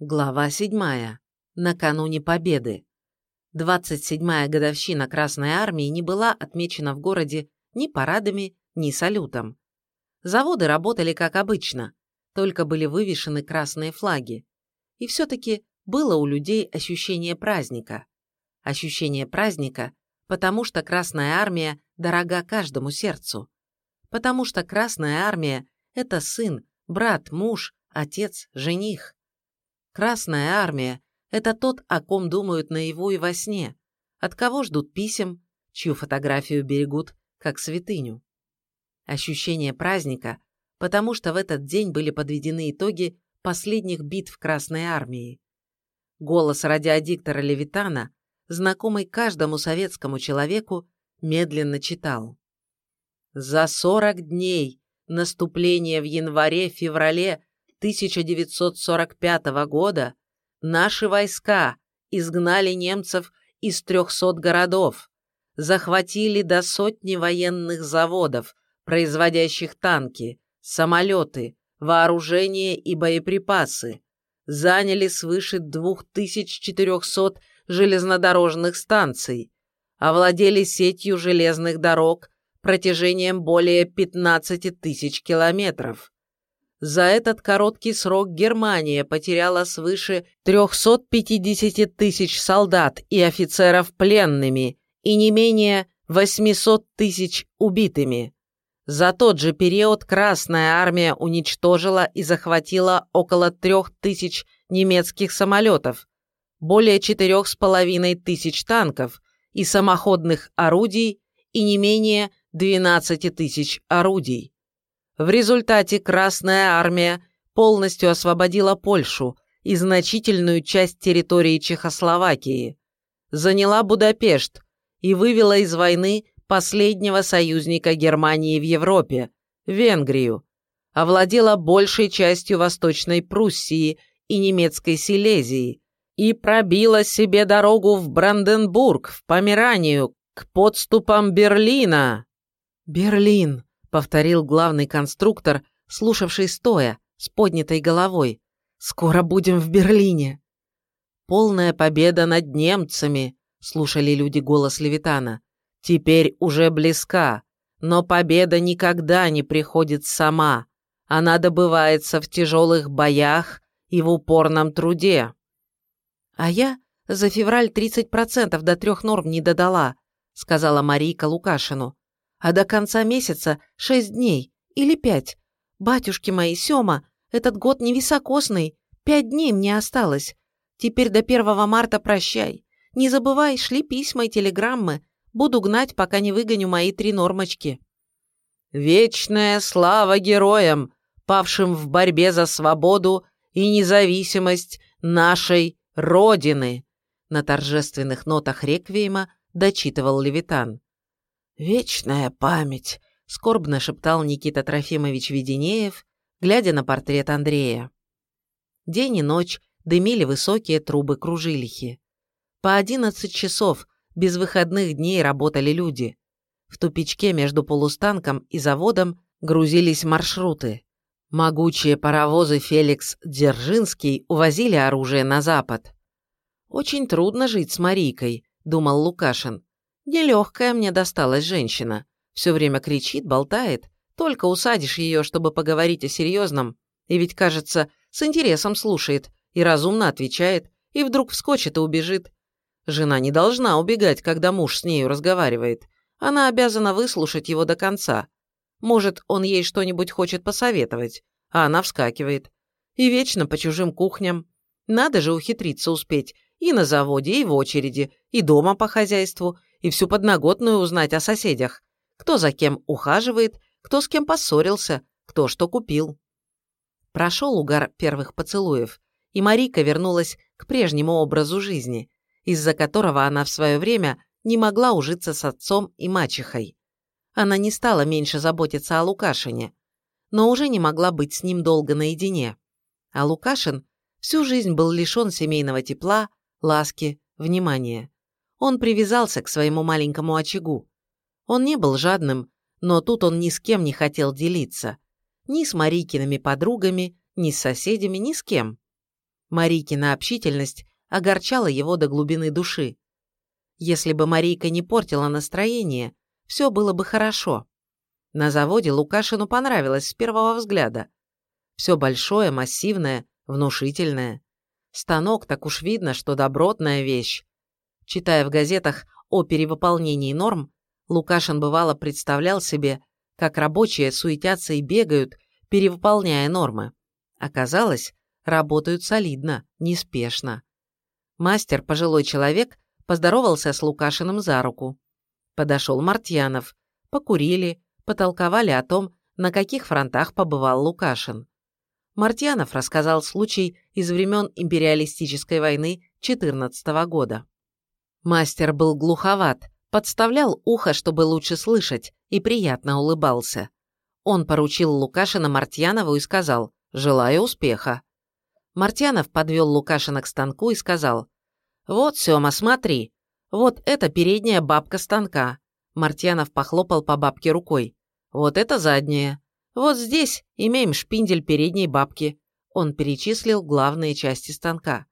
Глава 7. Накануне Победы. 27-я годовщина Красной Армии не была отмечена в городе ни парадами, ни салютом. Заводы работали как обычно, только были вывешены красные флаги. И все-таки было у людей ощущение праздника. Ощущение праздника, потому что Красная Армия дорога каждому сердцу. Потому что Красная Армия – это сын, брат, муж, отец, жених. Красная армия – это тот, о ком думают наяву и во сне, от кого ждут писем, чью фотографию берегут как святыню. Ощущение праздника, потому что в этот день были подведены итоги последних битв Красной армии. Голос радиодиктора Левитана, знакомый каждому советскому человеку, медленно читал. «За 40 дней наступления в январе-феврале 1945 года наши войска изгнали немцев из 300 городов, захватили до сотни военных заводов, производящих танки, самолеты, вооружение и боеприпасы, заняли свыше 2400 железнодорожных станций, овладели сетью железных дорог протяжением более 15 тысяч километров, за этот короткий срок Германия потеряла свыше 350 тысяч солдат и офицеров пленными и не менее 800 тысяч убитыми. За тот же период Красная Армия уничтожила и захватила около 3000 немецких самолетов, более 4,5 тысяч танков и самоходных орудий и не менее 12 тысяч орудий. В результате Красная Армия полностью освободила Польшу и значительную часть территории Чехословакии, заняла Будапешт и вывела из войны последнего союзника Германии в Европе – Венгрию, овладела большей частью Восточной Пруссии и немецкой Силезии и пробила себе дорогу в Бранденбург, в Померанию, к подступам Берлина. Берлин, — повторил главный конструктор, слушавший стоя, с поднятой головой. «Скоро будем в Берлине!» «Полная победа над немцами!» — слушали люди голос Левитана. «Теперь уже близка, но победа никогда не приходит сама. Она добывается в тяжелых боях и в упорном труде». «А я за февраль 30% до трех норм не додала», — сказала Марийка Лукашину а до конца месяца шесть дней или пять. Батюшки мои, Сёма, этот год невисокосный, пять дней мне осталось. Теперь до первого марта прощай. Не забывай, шли письма и телеграммы. Буду гнать, пока не выгоню мои три нормочки. Вечная слава героям, павшим в борьбе за свободу и независимость нашей Родины!» На торжественных нотах реквиема дочитывал Левитан. «Вечная память», — скорбно шептал Никита Трофимович Веденеев, глядя на портрет Андрея. День и ночь дымили высокие трубы кружилихи. По одиннадцать часов без выходных дней работали люди. В тупичке между полустанком и заводом грузились маршруты. Могучие паровозы Феликс Дзержинский увозили оружие на запад. «Очень трудно жить с Марийкой», — думал Лукашин. Нелегкая мне досталась женщина. Все время кричит, болтает. Только усадишь ее, чтобы поговорить о серьезном. И ведь, кажется, с интересом слушает и разумно отвечает, и вдруг вскочит и убежит. Жена не должна убегать, когда муж с нею разговаривает. Она обязана выслушать его до конца. Может, он ей что-нибудь хочет посоветовать, а она вскакивает. И вечно по чужим кухням. Надо же ухитриться успеть и на заводе, и в очереди, и дома по хозяйству, и всю подноготную узнать о соседях. Кто за кем ухаживает, кто с кем поссорился, кто что купил. Прошел угар первых поцелуев, и Марика вернулась к прежнему образу жизни, из-за которого она в свое время не могла ужиться с отцом и мачехой. Она не стала меньше заботиться о Лукашине, но уже не могла быть с ним долго наедине. А Лукашин всю жизнь был лишен семейного тепла, ласки, внимания он привязался к своему маленькому очагу. Он не был жадным, но тут он ни с кем не хотел делиться. Ни с Марикиными подругами, ни с соседями, ни с кем. Марийкина общительность огорчала его до глубины души. Если бы Марийка не портила настроение, все было бы хорошо. На заводе Лукашину понравилось с первого взгляда. Все большое, массивное, внушительное. Станок так уж видно, что добротная вещь. Читая в газетах о перевыполнении норм, Лукашин бывало представлял себе, как рабочие суетятся и бегают, перевыполняя нормы. Оказалось, работают солидно, неспешно. Мастер, пожилой человек, поздоровался с Лукашиным за руку. Подошел Мартьянов, покурили, потолковали о том, на каких фронтах побывал Лукашин. Мартьянов рассказал случай из времен империалистической войны 14 года. Мастер был глуховат, подставлял ухо, чтобы лучше слышать, и приятно улыбался. Он поручил Лукашина Мартьянову и сказал «Желаю успеха». Мартьянов подвел Лукашина к станку и сказал «Вот, Сёма, смотри, вот это передняя бабка станка». Мартьянов похлопал по бабке рукой. «Вот это задняя. Вот здесь имеем шпиндель передней бабки». Он перечислил главные части станка.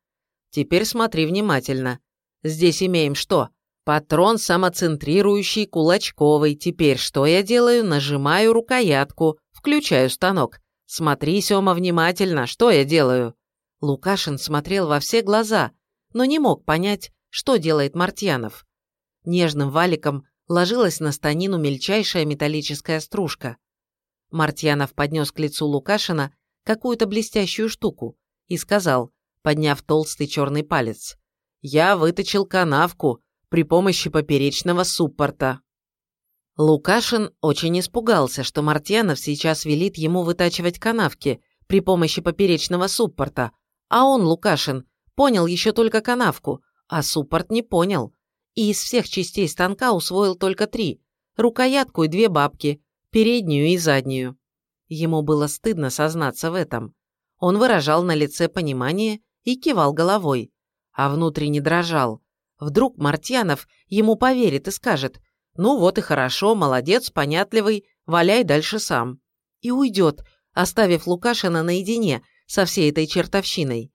«Теперь смотри внимательно. Здесь имеем что? Патрон самоцентрирующий кулачковый. Теперь что я делаю? Нажимаю рукоятку, включаю станок. Смотри, Сёма, внимательно, что я делаю?» Лукашин смотрел во все глаза, но не мог понять, что делает Мартьянов. Нежным валиком ложилась на станину мельчайшая металлическая стружка. Мартьянов поднес к лицу Лукашина какую-то блестящую штуку и сказал, подняв толстый черный палец, «Я выточил канавку, при помощи поперечного суппорта. Лукашин очень испугался, что Мартьянов сейчас велит ему вытачивать канавки при помощи поперечного суппорта, а он, Лукашин, понял еще только канавку, а суппорт не понял. И из всех частей станка усвоил только три – рукоятку и две бабки, переднюю и заднюю. Ему было стыдно сознаться в этом. Он выражал на лице понимание и кивал головой, а внутренне дрожал – Вдруг Мартьянов ему поверит и скажет «Ну вот и хорошо, молодец, понятливый, валяй дальше сам». И уйдет, оставив Лукашина наедине со всей этой чертовщиной.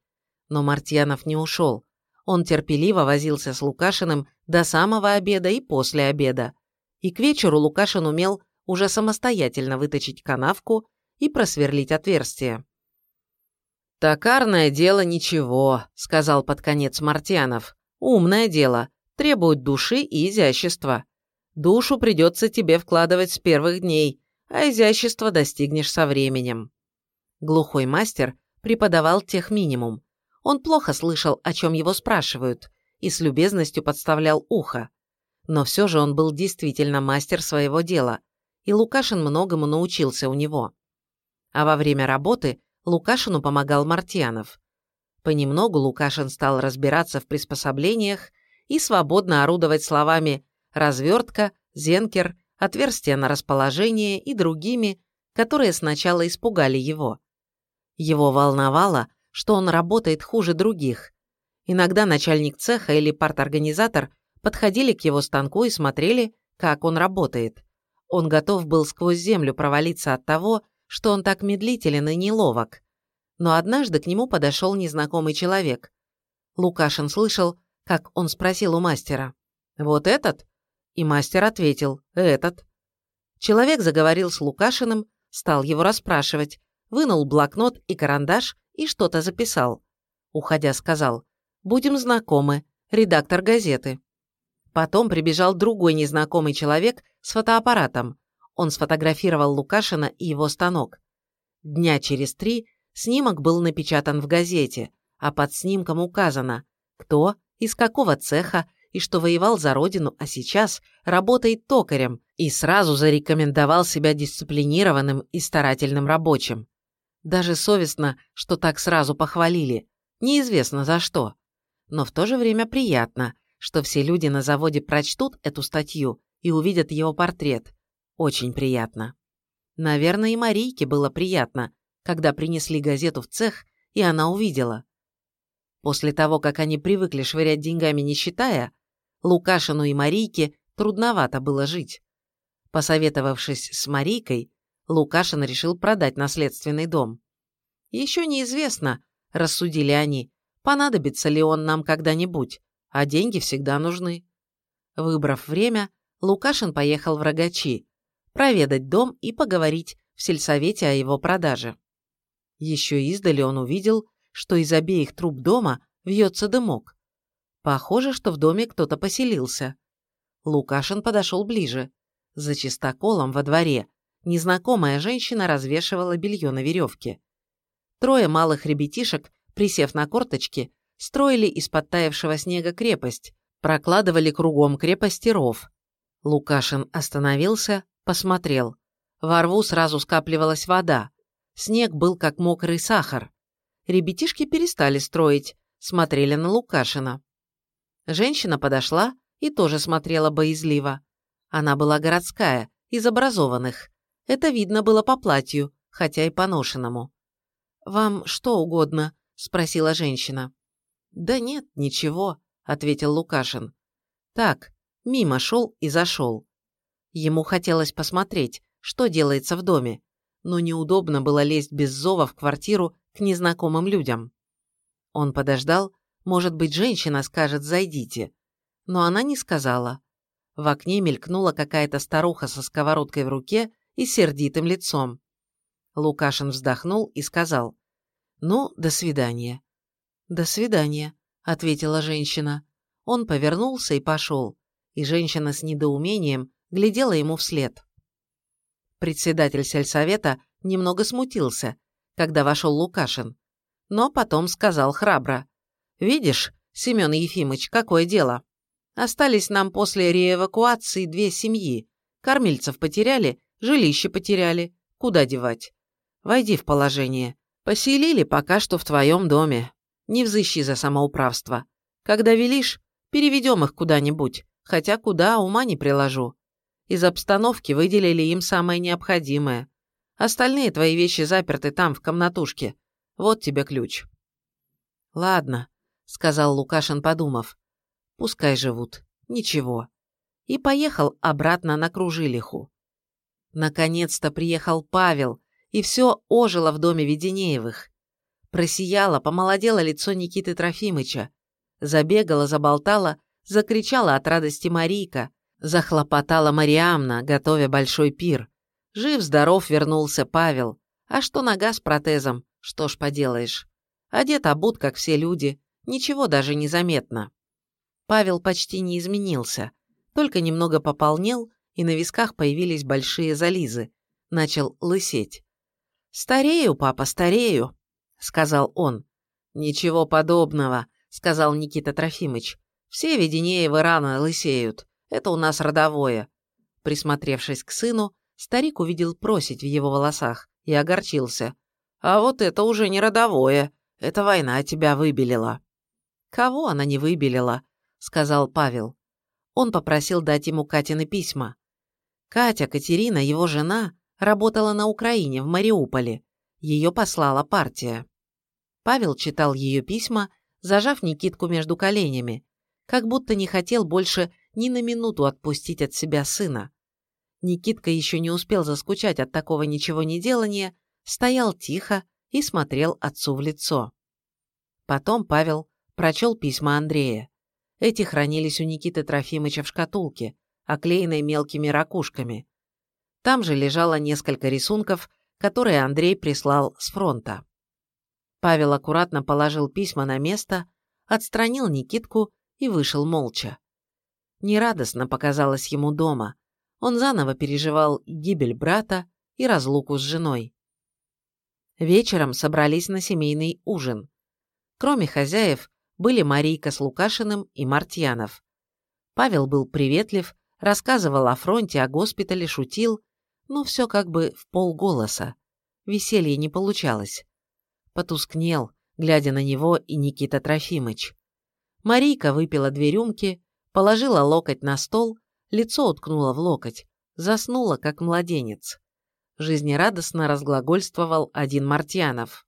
Но Мартьянов не ушел. Он терпеливо возился с Лукашиным до самого обеда и после обеда. И к вечеру Лукашин умел уже самостоятельно выточить канавку и просверлить отверстие. «Токарное дело ничего», — сказал под конец Мартьянов. Умное дело, требует души и изящества. Душу придется тебе вкладывать с первых дней, а изящество достигнешь со временем. Глухой мастер преподавал тех минимум. Он плохо слышал, о чем его спрашивают, и с любезностью подставлял ухо. Но все же он был действительно мастер своего дела, и Лукашин многому научился у него. А во время работы Лукашину помогал Мартьянов. Понемногу Лукашин стал разбираться в приспособлениях и свободно орудовать словами «развертка», «зенкер», «отверстие на расположение» и другими, которые сначала испугали его. Его волновало, что он работает хуже других. Иногда начальник цеха или парторганизатор подходили к его станку и смотрели, как он работает. Он готов был сквозь землю провалиться от того, что он так медлителен и неловок но однажды к нему подошел незнакомый человек. Лукашин слышал, как он спросил у мастера «Вот этот?» И мастер ответил «Этот». Человек заговорил с Лукашиным, стал его расспрашивать, вынул блокнот и карандаш и что-то записал. Уходя, сказал «Будем знакомы, редактор газеты». Потом прибежал другой незнакомый человек с фотоаппаратом. Он сфотографировал Лукашина и его станок. Дня через три Снимок был напечатан в газете, а под снимком указано, кто, из какого цеха и что воевал за родину, а сейчас работает токарем и сразу зарекомендовал себя дисциплинированным и старательным рабочим. Даже совестно, что так сразу похвалили, неизвестно за что. Но в то же время приятно, что все люди на заводе прочтут эту статью и увидят его портрет. Очень приятно. Наверное, и Марийке было приятно, когда принесли газету в цех, и она увидела. После того, как они привыкли швырять деньгами не считая, Лукашину и Марийке трудновато было жить. Посоветовавшись с Марийкой, Лукашин решил продать наследственный дом. Еще неизвестно, рассудили они, понадобится ли он нам когда-нибудь, а деньги всегда нужны. Выбрав время, Лукашин поехал в Рогачи, проведать дом и поговорить в сельсовете о его продаже. Еще издали он увидел, что из обеих труб дома вьется дымок. Похоже, что в доме кто-то поселился. Лукашин подошел ближе. За чистоколом во дворе незнакомая женщина развешивала белье на веревке. Трое малых ребятишек, присев на корточки, строили из подтаявшего снега крепость, прокладывали кругом крепости ров. Лукашин остановился, посмотрел. Во рву сразу скапливалась вода. Снег был как мокрый сахар. Ребятишки перестали строить, смотрели на Лукашина. Женщина подошла и тоже смотрела боязливо. Она была городская, из образованных. Это видно было по платью, хотя и поношенному. «Вам что угодно?» – спросила женщина. «Да нет, ничего», – ответил Лукашин. «Так, мимо шел и зашел». Ему хотелось посмотреть, что делается в доме, но неудобно было лезть без зова в квартиру к незнакомым людям. Он подождал, может быть, женщина скажет «зайдите», но она не сказала. В окне мелькнула какая-то старуха со сковородкой в руке и сердитым лицом. Лукашин вздохнул и сказал «Ну, до свидания». «До свидания», — ответила женщина. Он повернулся и пошел, и женщина с недоумением глядела ему вслед. Председатель сельсовета немного смутился, когда вошел Лукашин, но потом сказал храбро. «Видишь, Семен Ефимыч, какое дело? Остались нам после реэвакуации две семьи. Кормильцев потеряли, жилище потеряли. Куда девать? Войди в положение. Поселили пока что в твоем доме. Не взыщи за самоуправство. Когда велишь, переведем их куда-нибудь, хотя куда ума не приложу. Из обстановки выделили им самое необходимое. Остальные твои вещи заперты там, в комнатушке. Вот тебе ключ». «Ладно», — сказал Лукашин, подумав. «Пускай живут. Ничего». И поехал обратно на Кружилиху. Наконец-то приехал Павел, и все ожило в доме Веденеевых. Просияло, помолодело лицо Никиты Трофимыча. Забегала, заболтала, закричала от радости Марийка, Захлопотала Мариамна, готовя большой пир. Жив-здоров вернулся Павел. А что нога с протезом? Что ж поделаешь. Одет обут, как все люди. Ничего даже не заметно. Павел почти не изменился. Только немного пополнел, и на висках появились большие зализы. Начал лысеть. «Старею, папа, старею», — сказал он. «Ничего подобного», — сказал Никита Трофимыч. «Все Веденеевы рано лысеют. Это у нас родовое». Присмотревшись к сыну, старик увидел просить в его волосах и огорчился. «А вот это уже не родовое. Эта война тебя выбелила». «Кого она не выбелила?» — сказал Павел. Он попросил дать ему Катины письма. Катя, Катерина, его жена, работала на Украине, в Мариуполе. Ее послала партия. Павел читал ее письма, зажав Никитку между коленями, как будто не хотел больше ни на минуту отпустить от себя сына. Никитка еще не успел заскучать от такого ничего не делания, стоял тихо и смотрел отцу в лицо. Потом Павел прочел письма Андрея. Эти хранились у Никиты Трофимыча в шкатулке, оклеенной мелкими ракушками. Там же лежало несколько рисунков, которые Андрей прислал с фронта. Павел аккуратно положил письма на место, отстранил Никитку и вышел молча. Нерадостно показалось ему дома. Он заново переживал гибель брата и разлуку с женой. Вечером собрались на семейный ужин. Кроме хозяев, были Марийка с Лукашиным и Мартьянов. Павел был приветлив, рассказывал о фронте, о госпитале, шутил, но все как бы в полголоса. Веселье не получалось. Потускнел, глядя на него и Никита Трофимыч. Марийка выпила две рюмки, Положила локоть на стол, лицо уткнула в локоть, заснула, как младенец. Жизнерадостно разглагольствовал один Мартьянов.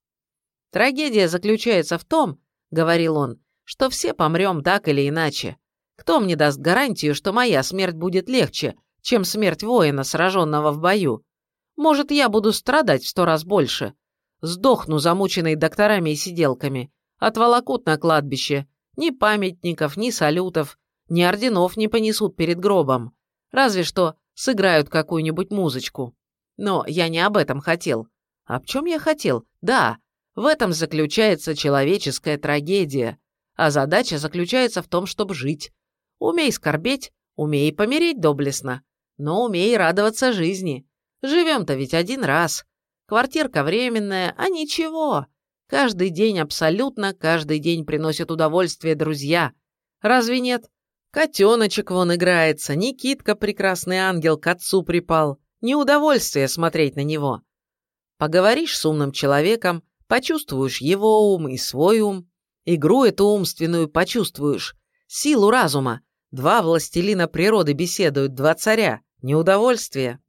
«Трагедия заключается в том, — говорил он, — что все помрем так или иначе. Кто мне даст гарантию, что моя смерть будет легче, чем смерть воина, сраженного в бою? Может, я буду страдать в сто раз больше. Сдохну, замученный докторами и сиделками, Отволокут на кладбище. Ни памятников, ни салютов, ни орденов не понесут перед гробом. Разве что сыграют какую-нибудь музычку. Но я не об этом хотел. Об чем я хотел? Да, в этом заключается человеческая трагедия. А задача заключается в том, чтобы жить. Умей скорбеть, умей помереть доблестно. Но умей радоваться жизни. Живем-то ведь один раз. Квартирка временная, а ничего. Каждый день абсолютно, каждый день приносит удовольствие друзья. Разве нет? Котеночек вон играется, Никитка, прекрасный ангел, к отцу припал. Не удовольствие смотреть на него. Поговоришь с умным человеком, почувствуешь его ум и свой ум. Игру эту умственную почувствуешь. Силу разума. Два властелина природы беседуют, два царя. Неудовольствие.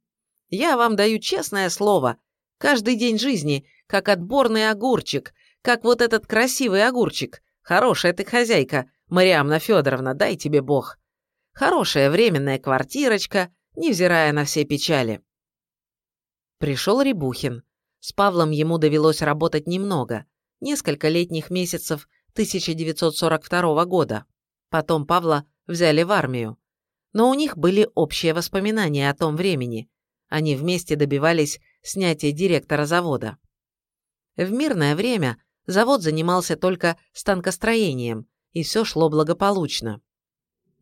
Я вам даю честное слово. Каждый день жизни, как отборный огурчик, как вот этот красивый огурчик. Хорошая ты хозяйка, Мариамна Федоровна, дай тебе бог. Хорошая временная квартирочка, невзирая на все печали. Пришел Рябухин. С Павлом ему довелось работать немного, несколько летних месяцев 1942 года. Потом Павла взяли в армию. Но у них были общие воспоминания о том времени. Они вместе добивались снятия директора завода. В мирное время завод занимался только станкостроением, и все шло благополучно.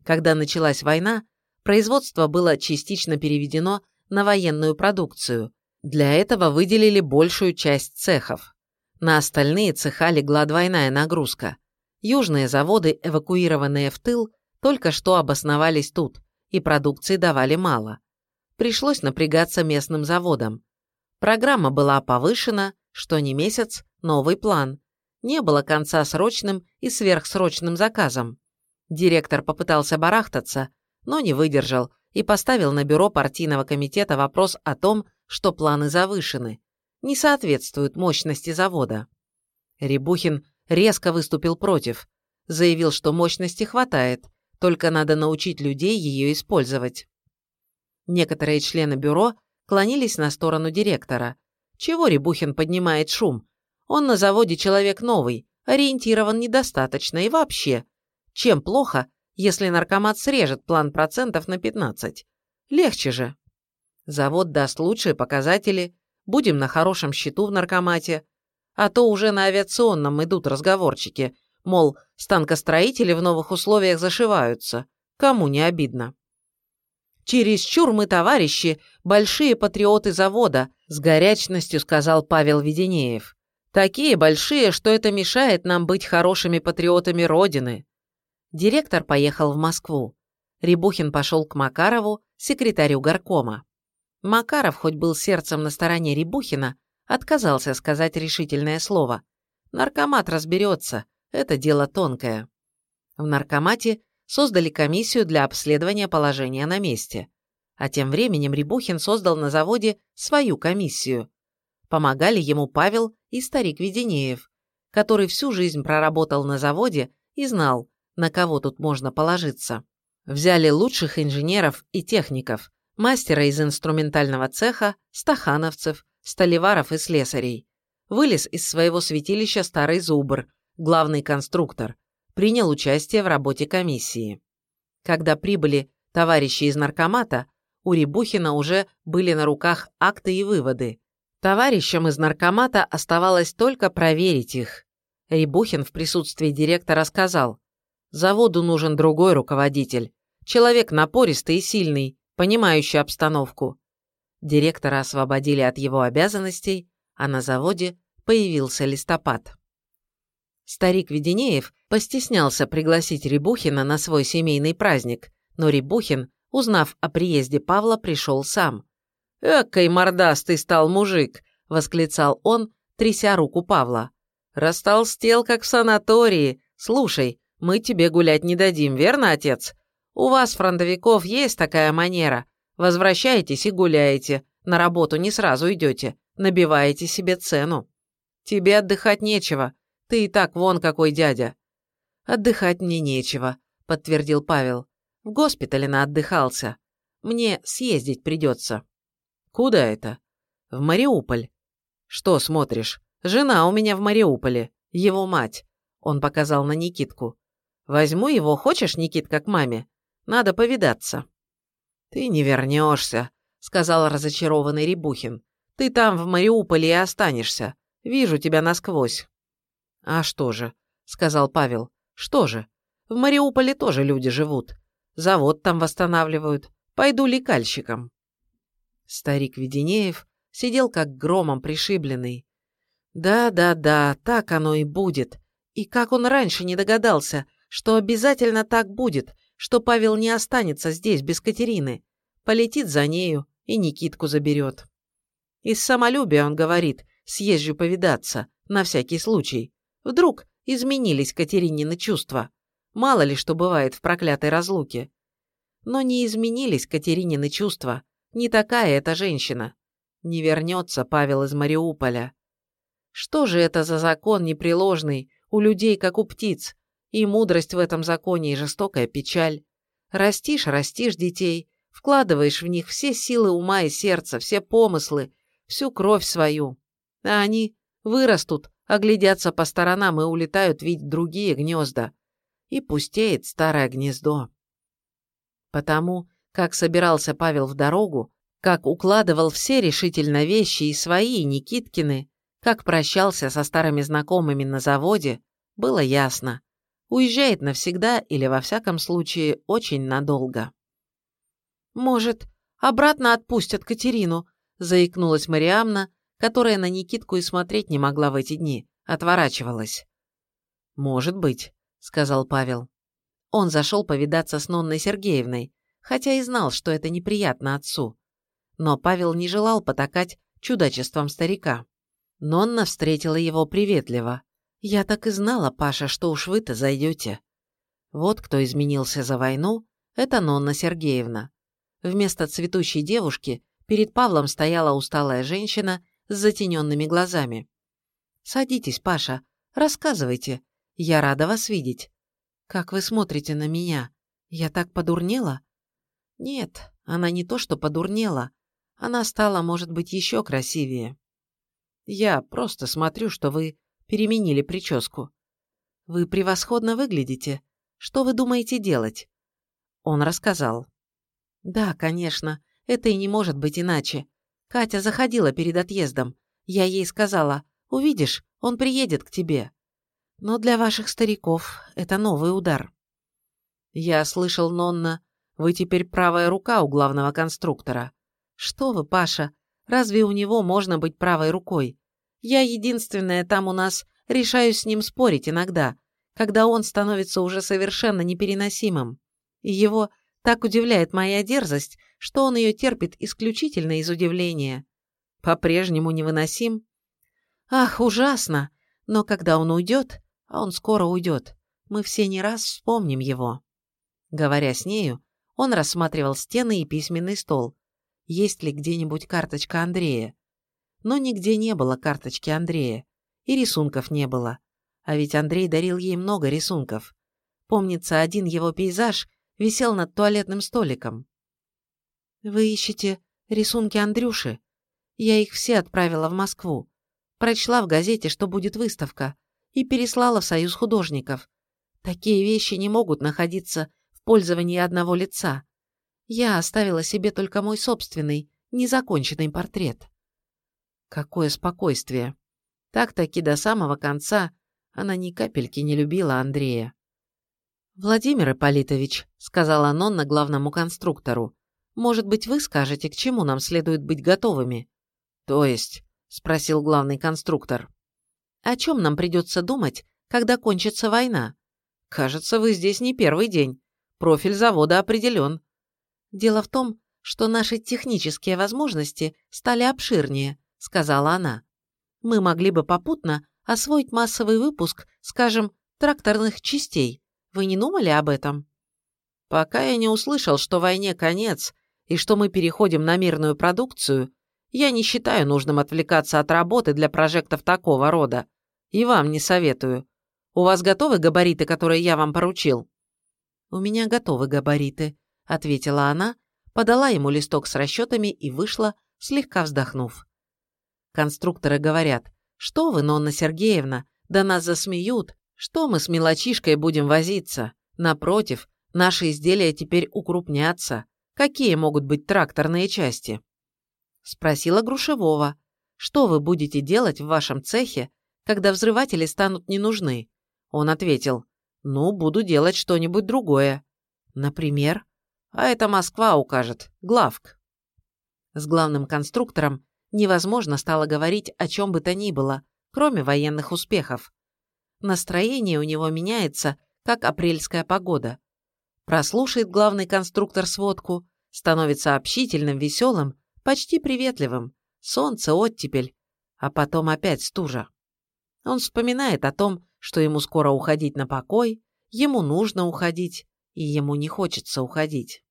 Когда началась война, производство было частично переведено на военную продукцию. Для этого выделили большую часть цехов. На остальные цеха легла двойная нагрузка. Южные заводы, эвакуированные в тыл, только что обосновались тут, и продукции давали мало. Пришлось напрягаться местным заводам. Программа была повышена, что не месяц, новый план. Не было конца срочным и сверхсрочным заказам. Директор попытался барахтаться, но не выдержал и поставил на бюро партийного комитета вопрос о том, что планы завышены, не соответствуют мощности завода. Рябухин резко выступил против, заявил, что мощности хватает, только надо научить людей ее использовать. Некоторые члены бюро клонились на сторону директора. Чего Рябухин поднимает шум? Он на заводе человек новый, ориентирован недостаточно и вообще. Чем плохо, если наркомат срежет план процентов на 15? Легче же. Завод даст лучшие показатели, будем на хорошем счету в наркомате, а то уже на авиационном идут разговорчики, мол, станкостроители в новых условиях зашиваются. Кому не обидно? «Чересчур мы, товарищи, большие патриоты завода», с горячностью сказал Павел Веденеев. «Такие большие, что это мешает нам быть хорошими патриотами Родины». Директор поехал в Москву. Рябухин пошел к Макарову, секретарю горкома. Макаров, хоть был сердцем на стороне Рябухина, отказался сказать решительное слово. Наркомат разберется, это дело тонкое. В наркомате создали комиссию для обследования положения на месте. А тем временем Рябухин создал на заводе свою комиссию. Помогали ему Павел и старик Веденеев, который всю жизнь проработал на заводе и знал, на кого тут можно положиться. Взяли лучших инженеров и техников, мастера из инструментального цеха, стахановцев, столеваров и слесарей. Вылез из своего святилища старый зубр, главный конструктор, принял участие в работе комиссии. Когда прибыли товарищи из наркомата, у Рябухина уже были на руках акты и выводы. Товарищам из наркомата оставалось только проверить их. Рябухин в присутствии директора сказал, «Заводу нужен другой руководитель, человек напористый и сильный, понимающий обстановку. Директора освободили от его обязанностей, а на заводе появился листопад. Старик Веденеев постеснялся пригласить Рябухина на свой семейный праздник, но Рябухин, узнав о приезде Павла, пришел сам. «Экой мордастый стал мужик!» — восклицал он, тряся руку Павла. «Растолстел, как в санатории. Слушай, мы тебе гулять не дадим, верно, отец? У вас, фронтовиков, есть такая манера. Возвращаетесь и гуляете, на работу не сразу идете, набиваете себе цену. Тебе отдыхать нечего, ты и так вон какой дядя». «Отдыхать мне нечего», — подтвердил Павел. «В госпитале наотдыхался. Мне съездить придется». «Куда это?» «В Мариуполь». «Что смотришь? Жена у меня в Мариуполе, его мать. Он показал на Никитку. «Возьму его, хочешь, Никитка, к маме? Надо повидаться». «Ты не вернешься», — сказал разочарованный Рябухин. «Ты там, в Мариуполе, и останешься. Вижу тебя насквозь». «А что же?» — сказал Павел. «Что же? В Мариуполе тоже люди живут. Завод там восстанавливают. Пойду лекальщиком». Старик Веденеев сидел как громом пришибленный. Да-да-да, так оно и будет. И как он раньше не догадался, что обязательно так будет, что Павел не останется здесь без Катерины, полетит за нею и Никитку заберет. Из самолюбия он говорит, съезжу повидаться, на всякий случай. Вдруг изменились Катеринины чувства. Мало ли что бывает в проклятой разлуке. Но не изменились Катеринины чувства. Не такая эта женщина. Не вернется Павел из Мариуполя. Что же это за закон непреложный, у людей, как у птиц, и мудрость в этом законе, и жестокая печаль. Растишь, растишь детей, вкладываешь в них все силы ума и сердца, все помыслы, всю кровь свою. А они вырастут, оглядятся по сторонам и улетают видеть другие гнезда. И пустеет старое гнездо. Потому, как собирался Павел в дорогу, как укладывал все решительно вещи и свои, и Никиткины, как прощался со старыми знакомыми на заводе, было ясно. Уезжает навсегда или, во всяком случае, очень надолго. «Может, обратно отпустят Катерину?» – заикнулась Мариамна, которая на Никитку и смотреть не могла в эти дни, отворачивалась. «Может быть», — сказал Павел. Он зашел повидаться с Нонной Сергеевной, хотя и знал, что это неприятно отцу. Но Павел не желал потакать чудачеством старика. Нонна встретила его приветливо. «Я так и знала, Паша, что уж вы-то зайдете». Вот кто изменился за войну, это Нонна Сергеевна. Вместо цветущей девушки перед Павлом стояла усталая женщина с затененными глазами. «Садитесь, Паша, рассказывайте. Я рада вас видеть. Как вы смотрите на меня? Я так подурнела?» «Нет, она не то что подурнела. Она стала, может быть, еще красивее. Я просто смотрю, что вы переменили прическу. Вы превосходно выглядите. Что вы думаете делать?» Он рассказал. «Да, конечно, это и не может быть иначе. Катя заходила перед отъездом. Я ей сказала, увидишь, он приедет к тебе. Но для ваших стариков это новый удар. Я слышал, Нонна, вы теперь правая рука у главного конструктора. Что вы, Паша, разве у него можно быть правой рукой? Я единственная там у нас решаюсь с ним спорить иногда, когда он становится уже совершенно непереносимым. И его так удивляет моя дерзость, что он ее терпит исключительно из удивления. По-прежнему невыносим? Ах, ужасно! Но когда он уйдет, а он скоро уйдет, мы все не раз вспомним его. Говоря с нею, он рассматривал стены и письменный стол. Есть ли где-нибудь карточка Андрея? Но нигде не было карточки Андрея. И рисунков не было. А ведь Андрей дарил ей много рисунков. Помнится, один его пейзаж висел над туалетным столиком. «Вы ищете рисунки Андрюши? Я их все отправила в Москву. Прочла в газете, что будет выставка, и переслала в Союз художников. Такие вещи не могут находиться в пользовании одного лица. Я оставила себе только мой собственный, незаконченный портрет». Какое спокойствие! Так-таки до самого конца она ни капельки не любила Андрея. «Владимир Ипполитович», — сказала Нонна главному конструктору, может быть, вы скажете, к чему нам следует быть готовыми?» «То есть?» – спросил главный конструктор. «О чем нам придется думать, когда кончится война? Кажется, вы здесь не первый день. Профиль завода определен. Дело в том, что наши технические возможности стали обширнее», – сказала она. «Мы могли бы попутно освоить массовый выпуск, скажем, тракторных частей. Вы не думали об этом?» «Пока я не услышал, что войне конец, и что мы переходим на мирную продукцию, я не считаю нужным отвлекаться от работы для прожектов такого рода. И вам не советую. У вас готовы габариты, которые я вам поручил?» «У меня готовы габариты», — ответила она, подала ему листок с расчетами и вышла, слегка вздохнув. Конструкторы говорят, «Что вы, Нонна Сергеевна, да нас засмеют, Что мы с мелочишкой будем возиться? Напротив, наши изделия теперь укрупнятся. Какие могут быть тракторные части? Спросила Грушевого. Что вы будете делать в вашем цехе, когда взрыватели станут не нужны? Он ответил. Ну, буду делать что-нибудь другое. Например? А это Москва укажет. Главк. С главным конструктором невозможно стало говорить о чем бы то ни было, кроме военных успехов. Настроение у него меняется, как апрельская погода. Прослушает главный конструктор сводку, становится общительным, веселым, почти приветливым. Солнце, оттепель, а потом опять стужа. Он вспоминает о том, что ему скоро уходить на покой, ему нужно уходить, и ему не хочется уходить.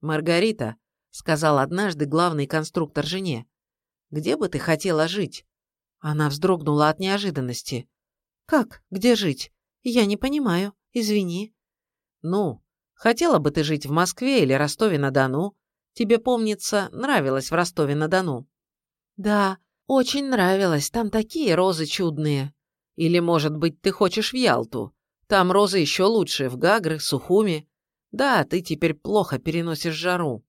«Маргарита», — сказал однажды главный конструктор жене, — «где бы ты хотела жить?» Она вздрогнула от неожиданности. «Как? Где жить? Я не понимаю. Извини». «Ну, хотела бы ты жить в Москве или Ростове-на-Дону? Тебе, помнится, нравилось в Ростове-на-Дону». «Да, очень нравилось. Там такие розы чудные». Или, может быть, ты хочешь в Ялту? Там розы еще лучше, в Гагры, Сухуми. Да, ты теперь плохо переносишь жару.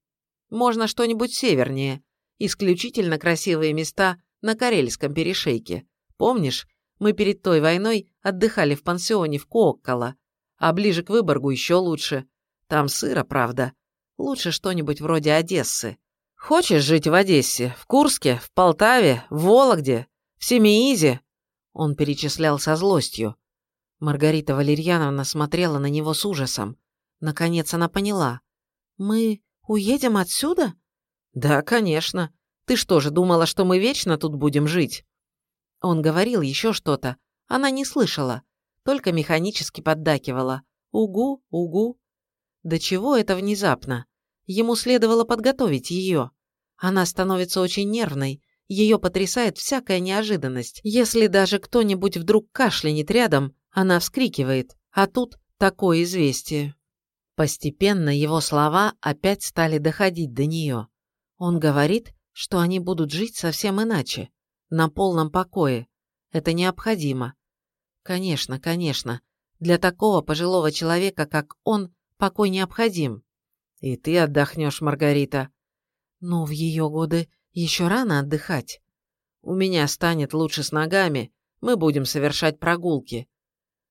Можно что-нибудь севернее. Исключительно красивые места на Карельском перешейке. Помнишь, мы перед той войной отдыхали в пансионе в Кооккола, а ближе к Выборгу еще лучше. Там сыро, правда. Лучше что-нибудь вроде Одессы. Хочешь жить в Одессе, в Курске, в Полтаве, в Вологде, в Семиизе? Он перечислял со злостью. Маргарита Валерьяновна смотрела на него с ужасом. Наконец она поняла. «Мы уедем отсюда?» «Да, конечно. Ты что же, думала, что мы вечно тут будем жить?» Он говорил еще что-то. Она не слышала, только механически поддакивала. «Угу, угу». До чего это внезапно? Ему следовало подготовить ее. Она становится очень нервной, ее потрясает всякая неожиданность. Если даже кто-нибудь вдруг кашлянет рядом, она вскрикивает, а тут такое известие. Постепенно его слова опять стали доходить до нее. Он говорит, что они будут жить совсем иначе, на полном покое. Это необходимо. Конечно, конечно, для такого пожилого человека, как он, покой необходим. И ты отдохнешь, Маргарита. Но в ее годы еще рано отдыхать. У меня станет лучше с ногами, мы будем совершать прогулки.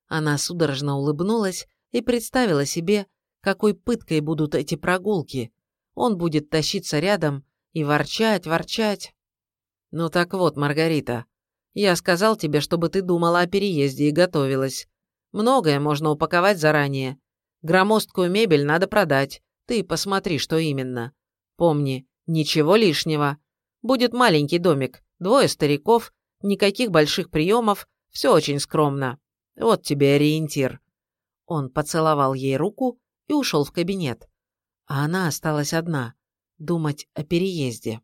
Она судорожно улыбнулась и представила себе, какой пыткой будут эти прогулки. Он будет тащиться рядом и ворчать, ворчать. Ну так вот, Маргарита, я сказал тебе, чтобы ты думала о переезде и готовилась. Многое можно упаковать заранее. Громоздкую мебель надо продать. Ты посмотри, что именно. Помни, ничего лишнего. Будет маленький домик, двое стариков, никаких больших приемов, все очень скромно. Вот тебе ориентир». Он поцеловал ей руку и ушел в кабинет. А она осталась одна, думать о переезде.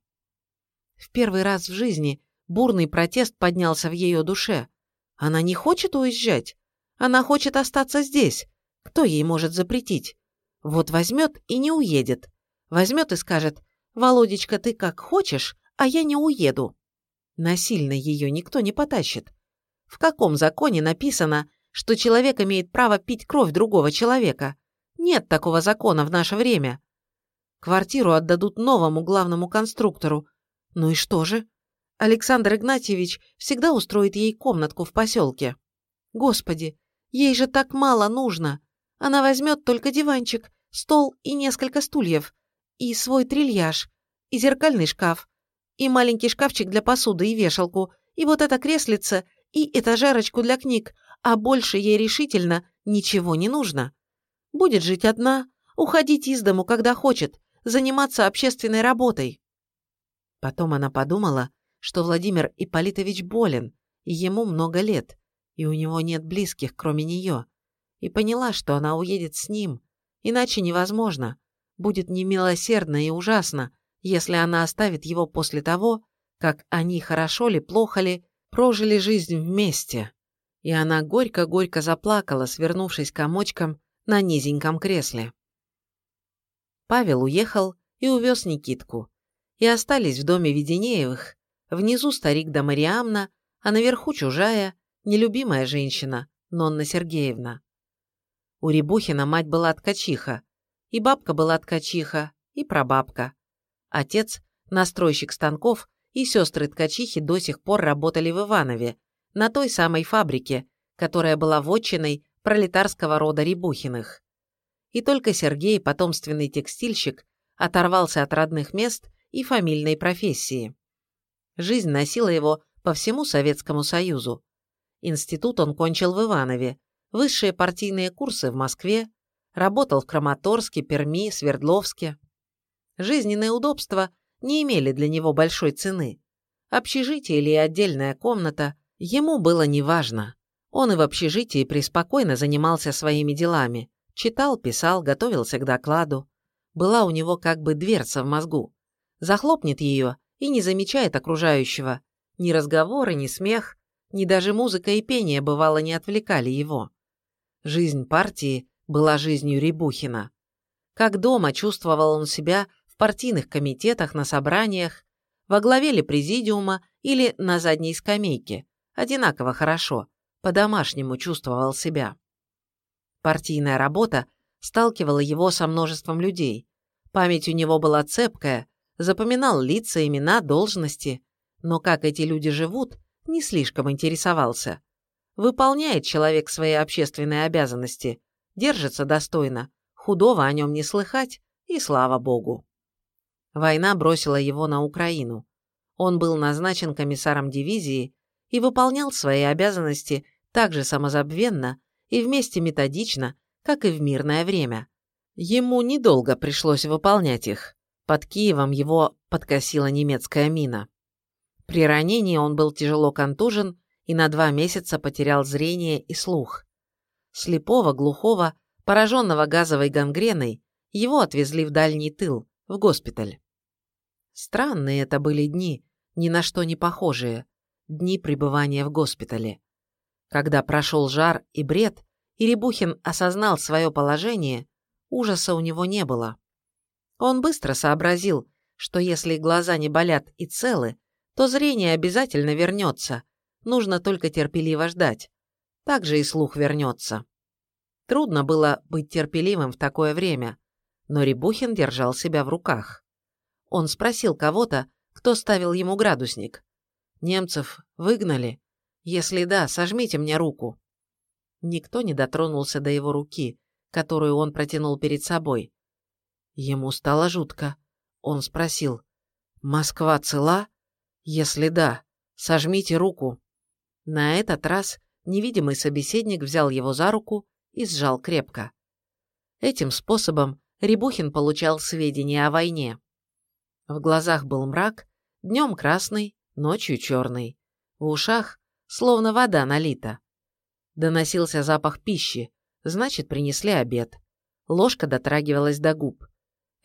В первый раз в жизни бурный протест поднялся в ее душе. Она не хочет уезжать. Она хочет остаться здесь. Кто ей может запретить? Вот возьмет и не уедет. Возьмет и скажет, «Володечка, ты как хочешь, а я не уеду. Насильно ее никто не потащит. В каком законе написано, что человек имеет право пить кровь другого человека? Нет такого закона в наше время. Квартиру отдадут новому главному конструктору. Ну и что же? Александр Игнатьевич всегда устроит ей комнатку в поселке. Господи, ей же так мало нужно. Она возьмет только диванчик, стол и несколько стульев, и свой трильяж, и зеркальный шкаф, и маленький шкафчик для посуды и вешалку, и вот это креслице, и этажерочку для книг, а больше ей решительно ничего не нужно. Будет жить одна, уходить из дому, когда хочет, заниматься общественной работой. Потом она подумала, что Владимир Ипполитович болен, и ему много лет, и у него нет близких, кроме нее, и поняла, что она уедет с ним, иначе невозможно, будет немилосердно и ужасно, если она оставит его после того, как они, хорошо ли, плохо ли, прожили жизнь вместе. И она горько-горько заплакала, свернувшись комочком на низеньком кресле. Павел уехал и увез Никитку. И остались в доме Веденеевых. Внизу старик да Мариамна, а наверху чужая, нелюбимая женщина, Нонна Сергеевна. У Рябухина мать была ткачиха, и бабка была ткачиха, и прабабка. Отец – настройщик станков, и сестры-ткачихи до сих пор работали в Иванове, на той самой фабрике, которая была вотчиной пролетарского рода Рябухиных. И только Сергей, потомственный текстильщик, оторвался от родных мест и фамильной профессии. Жизнь носила его по всему Советскому Союзу. Институт он кончил в Иванове, высшие партийные курсы в Москве, работал в Краматорске, Перми, Свердловске. Жизненные удобства не имели для него большой цены. Общежитие или отдельная комната ему было неважно. Он и в общежитии преспокойно занимался своими делами. Читал, писал, готовился к докладу. Была у него как бы дверца в мозгу. Захлопнет ее и не замечает окружающего. Ни разговоры, ни смех, ни даже музыка и пение, бывало, не отвлекали его. Жизнь партии была жизнью Рябухина. Как дома чувствовал он себя партийных комитетах, на собраниях, во главе ли президиума или на задней скамейке. Одинаково хорошо, по-домашнему чувствовал себя. Партийная работа сталкивала его со множеством людей. Память у него была цепкая, запоминал лица, имена, должности. Но как эти люди живут, не слишком интересовался. Выполняет человек свои общественные обязанности, держится достойно, худого о нем не слыхать, и слава богу. Война бросила его на Украину. Он был назначен комиссаром дивизии и выполнял свои обязанности так же самозабвенно и вместе методично, как и в мирное время. Ему недолго пришлось выполнять их. Под Киевом его подкосила немецкая мина. При ранении он был тяжело контужен и на два месяца потерял зрение и слух. Слепого, глухого, пораженного газовой гангреной, его отвезли в дальний тыл, в госпиталь. Странные это были дни, ни на что не похожие, дни пребывания в госпитале. Когда прошел жар и бред, и Рябухин осознал свое положение, ужаса у него не было. Он быстро сообразил, что если глаза не болят и целы, то зрение обязательно вернется, нужно только терпеливо ждать. Так же и слух вернется. Трудно было быть терпеливым в такое время, но Рябухин держал себя в руках. Он спросил кого-то, кто ставил ему градусник. «Немцев выгнали?» Если да, сожмите мне руку». Никто не дотронулся до его руки, которую он протянул перед собой. Ему стало жутко. Он спросил, «Москва цела? Если да, сожмите руку». На этот раз невидимый собеседник взял его за руку и сжал крепко. Этим способом Рябухин получал сведения о войне. В глазах был мрак, днем красный, ночью черный. В ушах словно вода налита. Доносился запах пищи, значит, принесли обед. Ложка дотрагивалась до губ.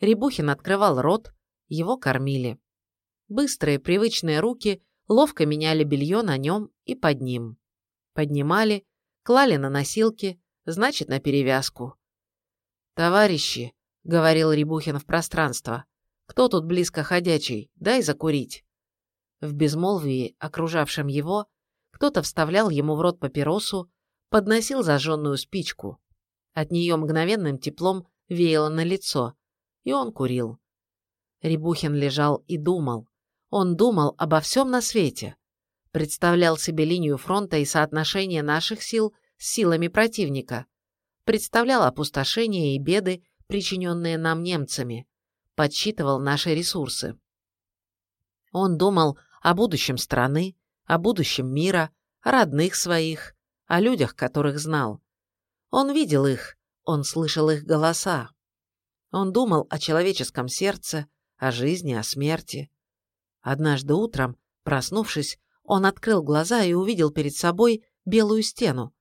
Рябухин открывал рот, его кормили. Быстрые, привычные руки ловко меняли белье на нем и под ним. Поднимали, клали на носилки, значит, на перевязку. «Товарищи», — говорил Рябухин в пространство, — «кто тут близко ходячий? Дай закурить». В безмолвии, окружавшем его, кто-то вставлял ему в рот папиросу, подносил зажженную спичку. От нее мгновенным теплом веяло на лицо, и он курил. Рябухин лежал и думал. Он думал обо всем на свете. Представлял себе линию фронта и соотношение наших сил с силами противника. Представлял опустошение и беды, причиненные нам немцами. Подсчитывал наши ресурсы. Он думал о будущем страны, о будущем мира, о родных своих, о людях, которых знал. Он видел их, он слышал их голоса. Он думал о человеческом сердце, о жизни, о смерти. Однажды утром, проснувшись, он открыл глаза и увидел перед собой белую стену.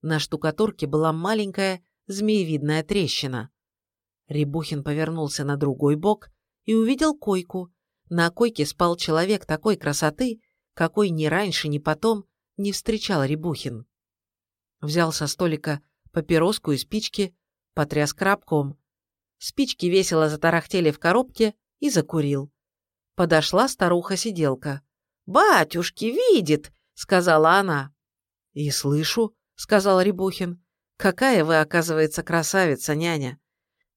На штукатурке была маленькая змеевидная трещина. Рябухин повернулся на другой бок и увидел койку. На койке спал человек такой красоты, какой ни раньше, ни потом не встречал Рябухин. Взял со столика папироску и спички, потряс крабком. Спички весело затарахтели в коробке и закурил. Подошла старуха-сиделка. «Батюшки, видит!» — сказала она. «И слышу», — сказал Рябухин. «Какая вы, оказывается, красавица, няня!»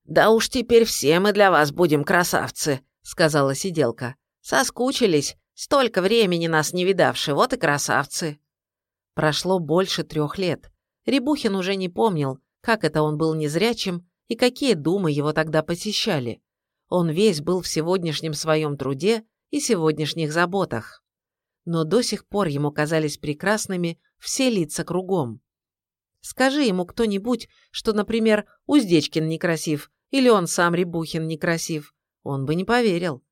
«Да уж теперь все мы для вас будем красавцы», — сказала сиделка. «Соскучились, столько времени нас не видавши, вот и красавцы». Прошло больше трех лет. Рябухин уже не помнил, как это он был незрячим и какие думы его тогда посещали. Он весь был в сегодняшнем своем труде и сегодняшних заботах. Но до сих пор ему казались прекрасными все лица кругом. Скажи ему кто-нибудь, что, например, Уздечкин некрасив, или он сам Рябухин некрасив, он бы не поверил.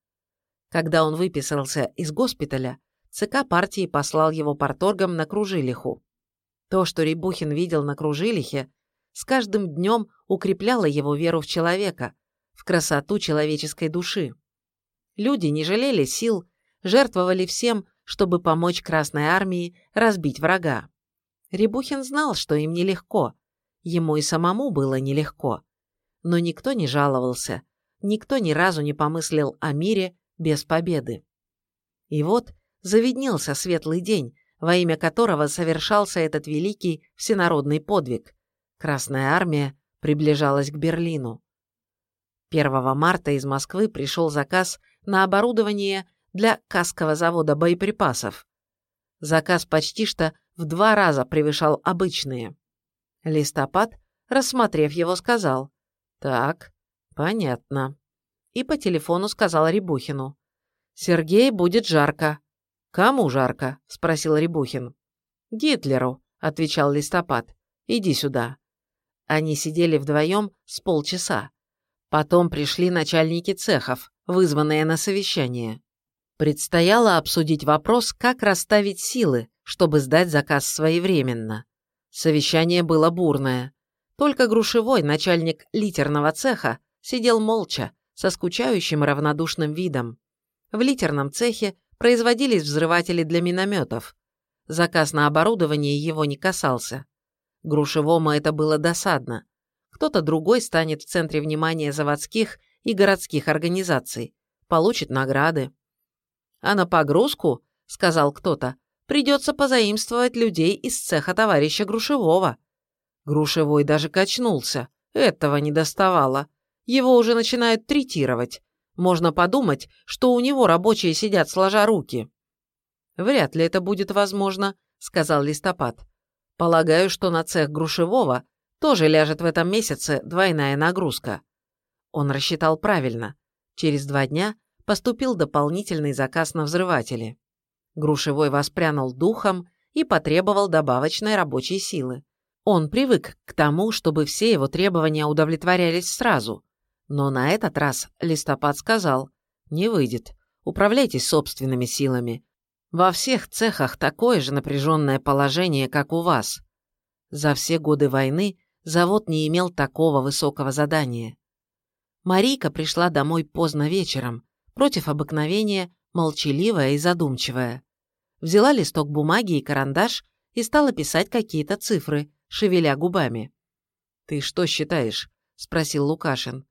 Когда он выписался из госпиталя, ЦК партии послал его порторгом на Кружилиху. То, что Рябухин видел на Кружилихе, с каждым днем укрепляло его веру в человека, в красоту человеческой души. Люди не жалели сил, жертвовали всем, чтобы помочь Красной Армии разбить врага. Рябухин знал, что им нелегко. Ему и самому было нелегко. Но никто не жаловался, никто ни разу не помыслил о мире без победы. И вот завиднелся светлый день, во имя которого совершался этот великий всенародный подвиг. Красная армия приближалась к Берлину. 1 марта из Москвы пришел заказ на оборудование для Касского завода боеприпасов. Заказ почти что в два раза превышал обычные. Листопад, рассмотрев его, сказал «Так, понятно». И по телефону сказал Рябухину «Сергей, будет жарко». «Кому жарко?» – спросил Рябухин. «Гитлеру», – отвечал Листопад. «Иди сюда». Они сидели вдвоем с полчаса. Потом пришли начальники цехов, вызванные на совещание. Предстояло обсудить вопрос, как расставить силы, чтобы сдать заказ своевременно. Совещание было бурное. Только Грушевой, начальник литерного цеха, сидел молча, со скучающим равнодушным видом. В литерном цехе производились взрыватели для минометов. Заказ на оборудование его не касался. Грушевому это было досадно. Кто-то другой станет в центре внимания заводских и городских организаций, получит награды. А на погрузку, сказал кто-то, придется позаимствовать людей из цеха товарища Грушевого. Грушевой даже качнулся. Этого не доставало. Его уже начинают третировать. Можно подумать, что у него рабочие сидят сложа руки. «Вряд ли это будет возможно», — сказал Листопад. «Полагаю, что на цех Грушевого тоже ляжет в этом месяце двойная нагрузка». Он рассчитал правильно. Через два дня поступил дополнительный заказ на взрыватели. Грушевой воспрянул духом и потребовал добавочной рабочей силы. Он привык к тому, чтобы все его требования удовлетворялись сразу, но на этот раз Листопад сказал, не выйдет, управляйтесь собственными силами. Во всех цехах такое же напряженное положение, как у вас. За все годы войны завод не имел такого высокого задания. Марийка пришла домой поздно вечером, против обыкновения, молчаливая и задумчивая. Взяла листок бумаги и карандаш и стала писать какие-то цифры, шевеля губами. «Ты что считаешь?» – спросил Лукашин.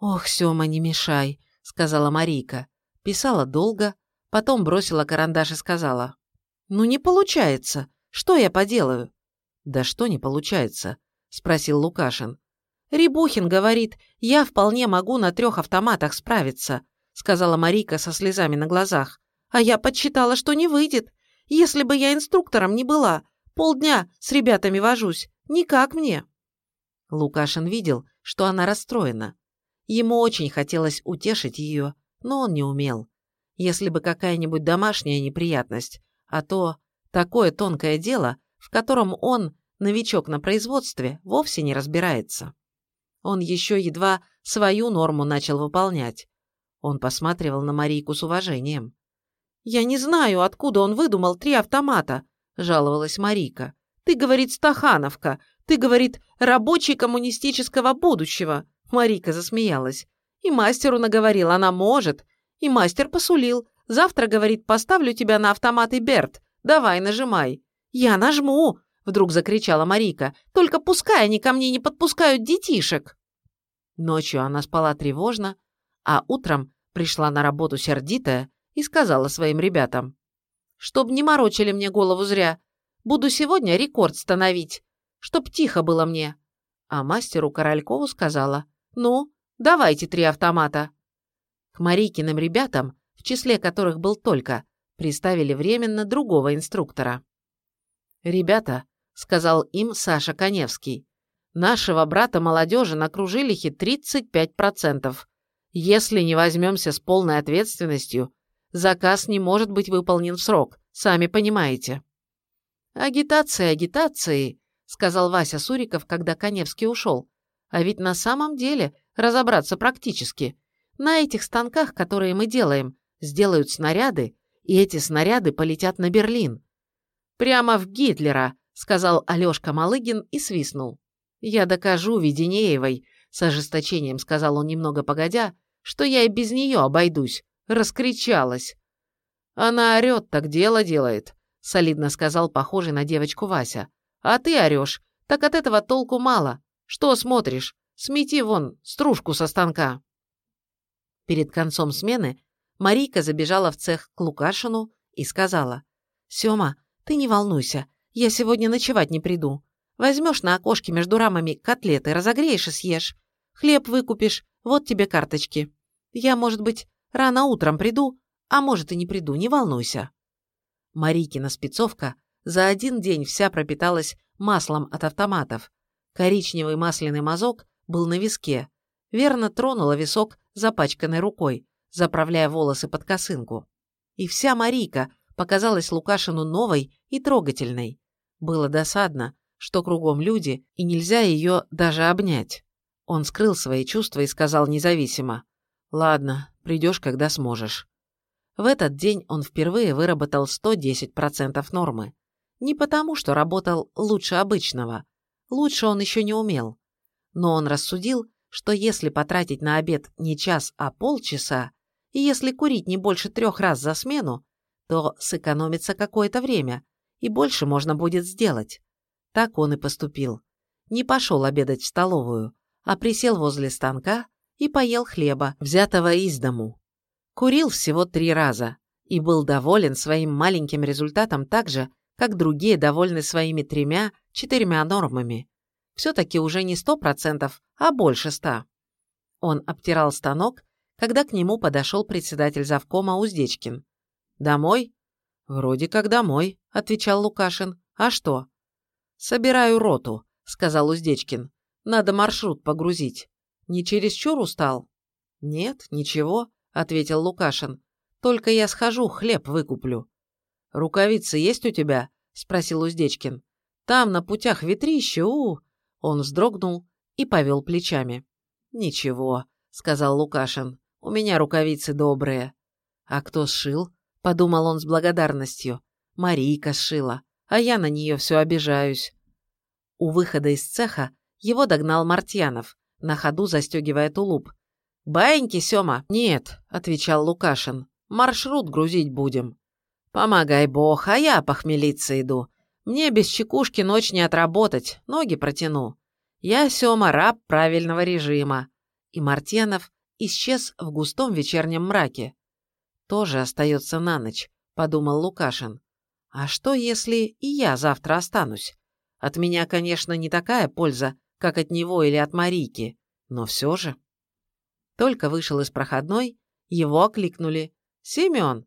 «Ох, Сёма, не мешай», — сказала Марийка. Писала долго, потом бросила карандаш и сказала. «Ну не получается. Что я поделаю?» «Да что не получается?» — спросил Лукашин. «Рябухин говорит, я вполне могу на трех автоматах справиться», — сказала Марийка со слезами на глазах. «А я подсчитала, что не выйдет. Если бы я инструктором не была, полдня с ребятами вожусь. Никак мне». Лукашин видел, что она расстроена. Ему очень хотелось утешить ее, но он не умел. Если бы какая-нибудь домашняя неприятность, а то такое тонкое дело, в котором он, новичок на производстве, вовсе не разбирается. Он еще едва свою норму начал выполнять. Он посматривал на Марийку с уважением. «Я не знаю, откуда он выдумал три автомата», — жаловалась Марийка. «Ты, говорит, Стахановка, ты, говорит, рабочий коммунистического будущего. Марика засмеялась. И мастеру наговорил, она может. И мастер посулил. Завтра, говорит, поставлю тебя на автомат и Берт. Давай, нажимай. Я нажму, вдруг закричала Марика. Только пускай они ко мне не подпускают детишек. Ночью она спала тревожно, а утром пришла на работу сердитая и сказала своим ребятам. «Чтоб не морочили мне голову зря. Буду сегодня рекорд становить, чтоб тихо было мне. А мастеру Королькову сказала, ну, давайте три автомата. К Марикиным ребятам, в числе которых был только, приставили временно другого инструктора. «Ребята», — сказал им Саша Коневский, «нашего брата молодежи на кружилихе 35%. Если не возьмемся с полной ответственностью, заказ не может быть выполнен в срок, сами понимаете». «Агитация агитацией», — сказал Вася Суриков, когда Коневский ушел. «А ведь на самом деле разобраться практически. На этих станках, которые мы делаем, сделают снаряды, и эти снаряды полетят на Берлин». «Прямо в Гитлера», — сказал Алёшка Малыгин и свистнул. «Я докажу Веденеевой», — с ожесточением сказал он немного погодя, «что я и без нее обойдусь». Раскричалась. «Она орёт, так дело делает», — солидно сказал похожий на девочку Вася. «А ты орёшь, так от этого толку мало. Что смотришь? Смети вон стружку со станка». Перед концом смены Марийка забежала в цех к Лукашину и сказала. «Сёма, ты не волнуйся, я сегодня ночевать не приду. Возьмешь на окошке между рамами котлеты, разогреешь и съешь. Хлеб выкупишь, вот тебе карточки. Я, может быть, рано утром приду, а может и не приду, не волнуйся». Марикина спецовка за один день вся пропиталась маслом от автоматов. Коричневый масляный мазок был на виске. Верно тронула висок запачканной рукой, заправляя волосы под косынку. И вся Марика показалась Лукашину новой и трогательной. Было досадно, что кругом люди, и нельзя ее даже обнять. Он скрыл свои чувства и сказал независимо. «Ладно, придешь, когда сможешь». В этот день он впервые выработал 110% нормы. Не потому, что работал лучше обычного. Лучше он еще не умел. Но он рассудил, что если потратить на обед не час, а полчаса, и если курить не больше трех раз за смену, то сэкономится какое-то время, и больше можно будет сделать. Так он и поступил. Не пошел обедать в столовую, а присел возле станка и поел хлеба, взятого из дому. Курил всего три раза и был доволен своим маленьким результатом так же, как другие довольны своими тремя-четырьмя нормами. Все-таки уже не сто процентов, а больше ста. Он обтирал станок, когда к нему подошел председатель завкома Уздечкин. «Домой?» «Вроде как домой», — отвечал Лукашин. «А что?» «Собираю роту», — сказал Уздечкин. «Надо маршрут погрузить. Не чересчур устал?» «Нет, ничего», — ответил Лукашин. «Только я схожу, хлеб выкуплю». «Рукавицы есть у тебя?» — спросил Уздечкин. «Там на путях ветрище, у, Он вздрогнул и повел плечами. «Ничего», — сказал Лукашин. «У меня рукавицы добрые». «А кто сшил?» — подумал он с благодарностью. «Марийка сшила, а я на нее все обижаюсь». У выхода из цеха его догнал Мартьянов, на ходу застегивая тулуп. «Баиньки, Сёма?» «Нет», — отвечал Лукашин. «Маршрут грузить будем». «Помогай бог, а я похмелиться иду. Мне без чекушки ночь не отработать, ноги протяну. Я, Сёма, раб правильного режима». И Мартьянов исчез в густом вечернем мраке тоже остается на ночь», — подумал Лукашин. «А что, если и я завтра останусь? От меня, конечно, не такая польза, как от него или от Марийки, но все же». Только вышел из проходной, его окликнули. «Семен!»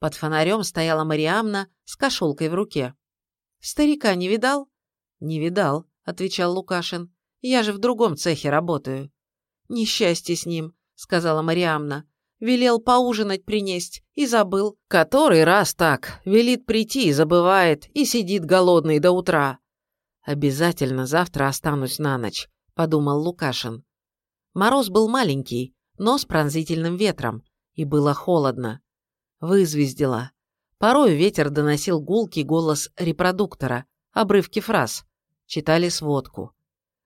Под фонарем стояла Мариамна с кошелкой в руке. «Старика не видал?» «Не видал», — отвечал Лукашин. «Я же в другом цехе работаю». «Несчастье с ним», — сказала Мариамна. Велел поужинать принесть и забыл. Который раз так. Велит прийти и забывает, и сидит голодный до утра. Обязательно завтра останусь на ночь, подумал Лукашин. Мороз был маленький, но с пронзительным ветром, и было холодно. Вызвездило. Порой ветер доносил гулкий голос репродуктора, обрывки фраз. Читали сводку.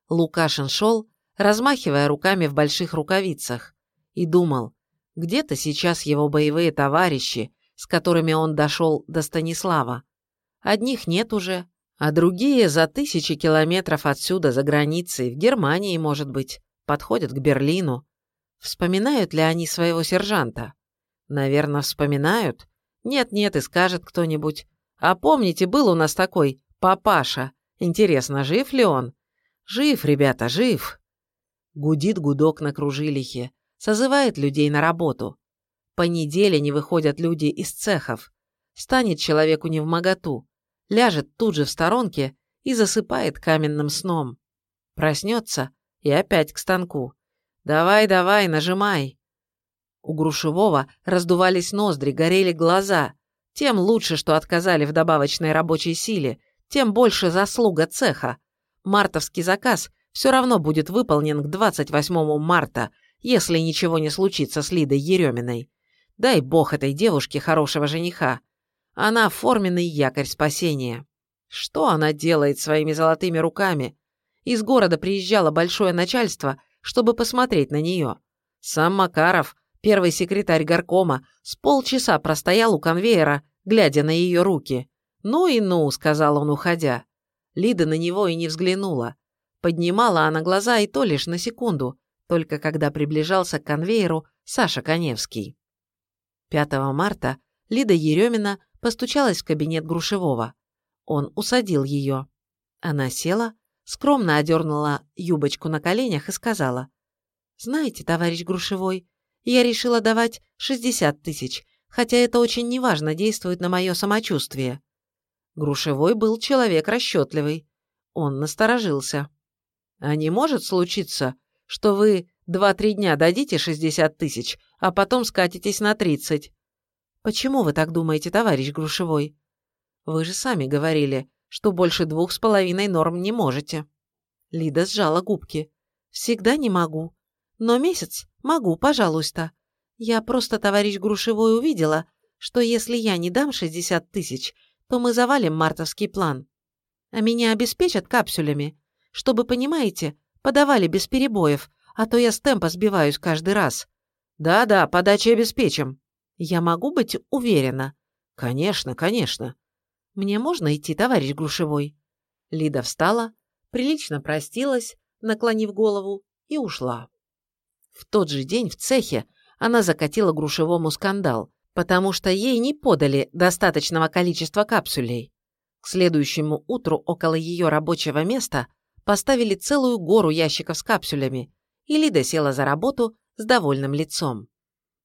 Лукашин шел, размахивая руками в больших рукавицах, и думал, где-то сейчас его боевые товарищи, с которыми он дошел до Станислава. Одних нет уже, а другие за тысячи километров отсюда, за границей, в Германии, может быть, подходят к Берлину. Вспоминают ли они своего сержанта? Наверное, вспоминают. Нет-нет, и скажет кто-нибудь. А помните, был у нас такой папаша? Интересно, жив ли он? Жив, ребята, жив. Гудит гудок на кружилихе, созывает людей на работу. По неделе не выходят люди из цехов. Станет человеку не в моготу, ляжет тут же в сторонке и засыпает каменным сном. Проснется и опять к станку. «Давай, давай, нажимай!» У Грушевого раздувались ноздри, горели глаза. Тем лучше, что отказали в добавочной рабочей силе, тем больше заслуга цеха. Мартовский заказ все равно будет выполнен к 28 марта, если ничего не случится с Лидой Ереминой. Дай бог этой девушке хорошего жениха. Она форменный якорь спасения. Что она делает своими золотыми руками? Из города приезжало большое начальство, чтобы посмотреть на нее. Сам Макаров, первый секретарь горкома, с полчаса простоял у конвейера, глядя на ее руки. «Ну и ну», — сказал он, уходя. Лида на него и не взглянула. Поднимала она глаза и то лишь на секунду, только когда приближался к конвейеру Саша Коневский. 5 марта Лида Еремина постучалась в кабинет Грушевого. Он усадил ее. Она села, скромно одернула юбочку на коленях и сказала. «Знаете, товарищ Грушевой, я решила давать 60 тысяч, хотя это очень неважно действует на мое самочувствие». Грушевой был человек расчетливый. Он насторожился. «А не может случиться, что вы два-три дня дадите 60 тысяч, а потом скатитесь на 30?» «Почему вы так думаете, товарищ Грушевой?» «Вы же сами говорили, что больше двух с половиной норм не можете». Лида сжала губки. «Всегда не могу. Но месяц могу, пожалуйста. Я просто, товарищ Грушевой, увидела, что если я не дам 60 тысяч, то мы завалим мартовский план. А меня обеспечат капсулями, чтобы, понимаете, подавали без перебоев, а то я с темпа сбиваюсь каждый раз. Да-да, подачи обеспечим. Я могу быть уверена? Конечно, конечно. Мне можно идти, товарищ Грушевой? Лида встала, прилично простилась, наклонив голову, и ушла. В тот же день в цехе она закатила Грушевому скандал, потому что ей не подали достаточного количества капсулей. К следующему утру около ее рабочего места поставили целую гору ящиков с капсулями, и Лида села за работу с довольным лицом.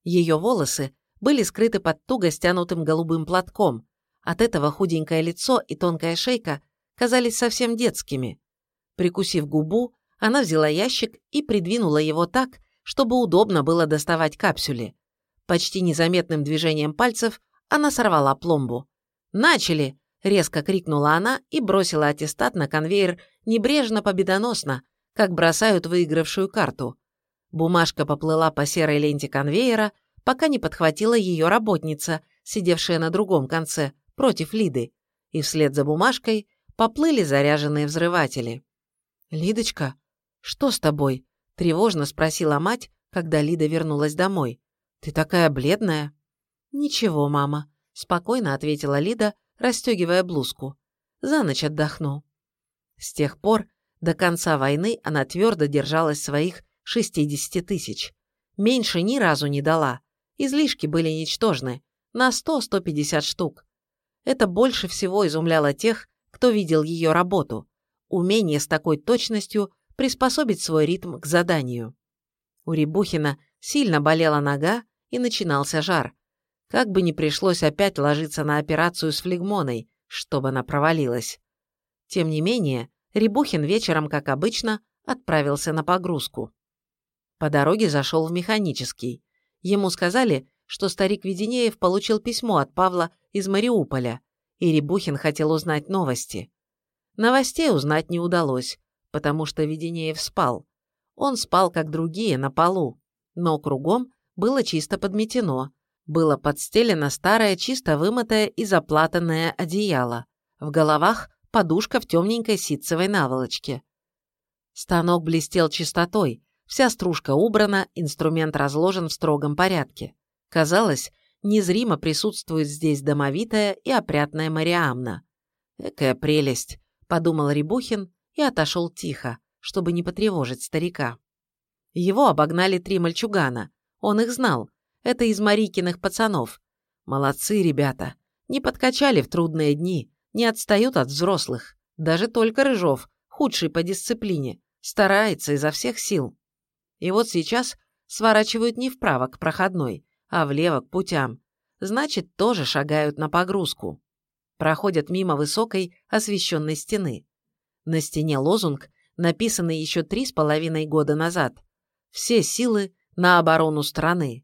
Ее волосы были скрыты под туго стянутым голубым платком. От этого худенькое лицо и тонкая шейка казались совсем детскими. Прикусив губу, она взяла ящик и придвинула его так, чтобы удобно было доставать капсюли. Почти незаметным движением пальцев она сорвала пломбу. «Начали!» – резко крикнула она и бросила аттестат на конвейер небрежно-победоносно, как бросают выигравшую карту. Бумажка поплыла по серой ленте конвейера, пока не подхватила ее работница, сидевшая на другом конце, против Лиды, и вслед за бумажкой поплыли заряженные взрыватели. «Лидочка, что с тобой?» – тревожно спросила мать, когда Лида вернулась домой. «Ты такая бледная». «Ничего, мама», – спокойно ответила Лида, расстегивая блузку. «За ночь отдохну». С тех пор до конца войны она твердо держалась своих 60 тысяч. Меньше ни разу не дала, Излишки были ничтожны, на 100-150 штук. Это больше всего изумляло тех, кто видел ее работу, умение с такой точностью приспособить свой ритм к заданию. У Рябухина сильно болела нога и начинался жар. Как бы ни пришлось опять ложиться на операцию с флегмоной, чтобы она провалилась. Тем не менее, Рябухин вечером, как обычно, отправился на погрузку. По дороге зашел в механический. Ему сказали, что старик Веденеев получил письмо от Павла из Мариуполя, и Рябухин хотел узнать новости. Новостей узнать не удалось, потому что Веденеев спал. Он спал, как другие, на полу, но кругом было чисто подметено, было подстелено старое, чисто вымытое и заплатанное одеяло. В головах подушка в темненькой ситцевой наволочке. Станок блестел чистотой, Вся стружка убрана, инструмент разложен в строгом порядке. Казалось, незримо присутствует здесь домовитая и опрятная Мариамна. «Экая прелесть», — подумал Рябухин и отошел тихо, чтобы не потревожить старика. Его обогнали три мальчугана. Он их знал. Это из Марикиных пацанов. Молодцы ребята. Не подкачали в трудные дни, не отстают от взрослых. Даже только Рыжов, худший по дисциплине, старается изо всех сил. И вот сейчас сворачивают не вправо к проходной, а влево к путям. Значит, тоже шагают на погрузку. Проходят мимо высокой освещенной стены. На стене лозунг, написанный еще три с половиной года назад. «Все силы на оборону страны».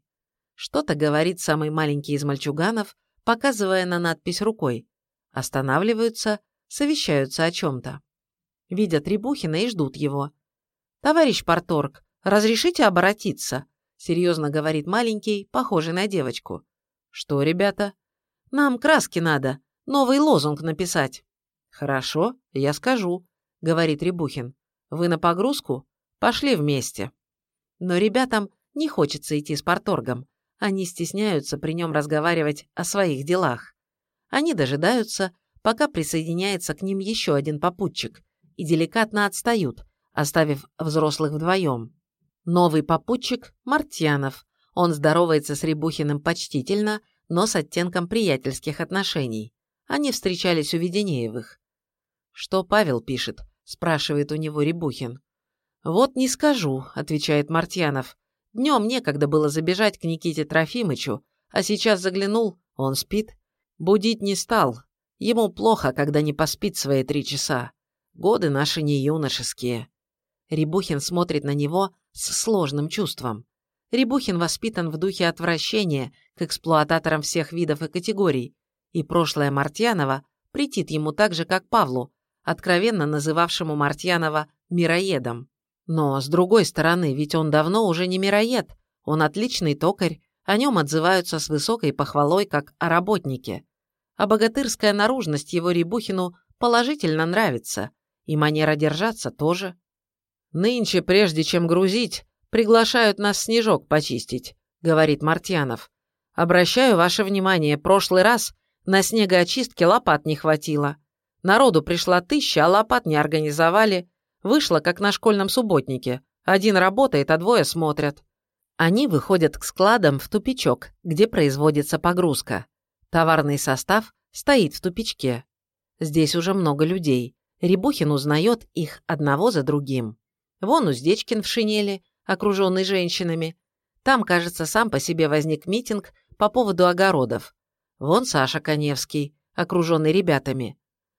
Что-то говорит самый маленький из мальчуганов, показывая на надпись рукой. Останавливаются, совещаются о чем-то. Видят Рябухина и ждут его. «Товарищ Порторг, разрешите обратиться?» серьезно говорит маленький, похожий на девочку. «Что, ребята?» «Нам краски надо, новый лозунг написать». «Хорошо, я скажу», — говорит Рябухин. «Вы на погрузку? Пошли вместе». Но ребятам не хочется идти с порторгом. Они стесняются при нем разговаривать о своих делах. Они дожидаются, пока присоединяется к ним еще один попутчик, и деликатно отстают, оставив взрослых вдвоем. Новый попутчик – Мартьянов. Он здоровается с Рябухиным почтительно, но с оттенком приятельских отношений. Они встречались у Веденеевых. «Что Павел пишет?» – спрашивает у него Рябухин. «Вот не скажу», – отвечает Мартьянов. «Днем некогда было забежать к Никите Трофимычу, а сейчас заглянул, он спит. Будить не стал. Ему плохо, когда не поспит свои три часа. Годы наши не юношеские». Рябухин смотрит на него с сложным чувством. Рябухин воспитан в духе отвращения к эксплуататорам всех видов и категорий, и прошлое Мартьянова претит ему так же, как Павлу, откровенно называвшему Мартьянова «мироедом». Но, с другой стороны, ведь он давно уже не мироед, он отличный токарь, о нем отзываются с высокой похвалой, как о работнике. А богатырская наружность его Рябухину положительно нравится, и манера держаться тоже. «Нынче, прежде чем грузить, приглашают нас снежок почистить», — говорит Мартьянов. «Обращаю ваше внимание, прошлый раз на снегоочистке лопат не хватило. Народу пришла тысяча, а лопат не организовали. Вышло, как на школьном субботнике. Один работает, а двое смотрят». Они выходят к складам в тупичок, где производится погрузка. Товарный состав стоит в тупичке. Здесь уже много людей. Рябухин узнает их одного за другим. Вон Уздечкин в шинели, окруженный женщинами. Там, кажется, сам по себе возник митинг по поводу огородов. Вон Саша Коневский, окруженный ребятами.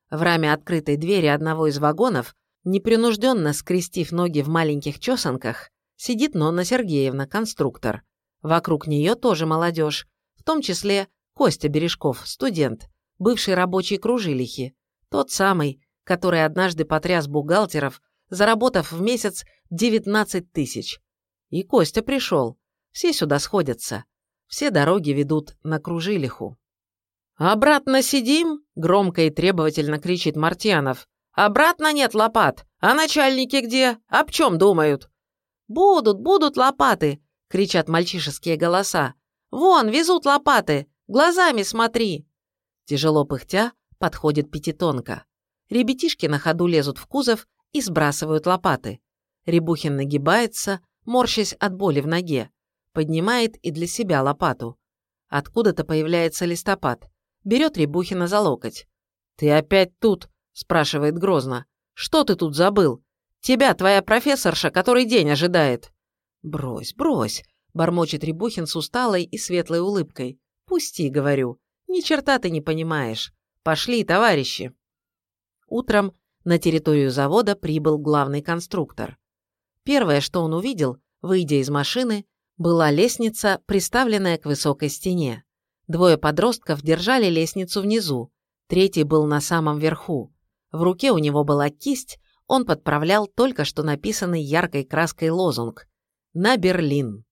В раме открытой двери одного из вагонов, непринужденно скрестив ноги в маленьких чесанках, сидит Нонна Сергеевна, конструктор. Вокруг нее тоже молодежь, в том числе Костя Бережков, студент, бывший рабочий кружилихи, тот самый, который однажды потряс бухгалтеров заработав в месяц 19 тысяч. И Костя пришел. Все сюда сходятся. Все дороги ведут на Кружилиху. «Обратно сидим?» – громко и требовательно кричит Мартьянов. «Обратно нет лопат. А начальники где? Об чем думают?» «Будут, будут лопаты!» – кричат мальчишеские голоса. «Вон, везут лопаты! Глазами смотри!» Тяжело пыхтя подходит пятитонка. Ребятишки на ходу лезут в кузов и сбрасывают лопаты. Рябухин нагибается, морщась от боли в ноге, поднимает и для себя лопату. Откуда-то появляется листопад, берет Рябухина за локоть. «Ты опять тут?» – спрашивает грозно. «Что ты тут забыл? Тебя твоя профессорша который день ожидает». «Брось, брось», – бормочет Рябухин с усталой и светлой улыбкой. «Пусти», – говорю. «Ни черта ты не понимаешь. Пошли, товарищи». Утром на территорию завода прибыл главный конструктор. Первое, что он увидел, выйдя из машины, была лестница, приставленная к высокой стене. Двое подростков держали лестницу внизу, третий был на самом верху. В руке у него была кисть, он подправлял только что написанный яркой краской лозунг «На Берлин».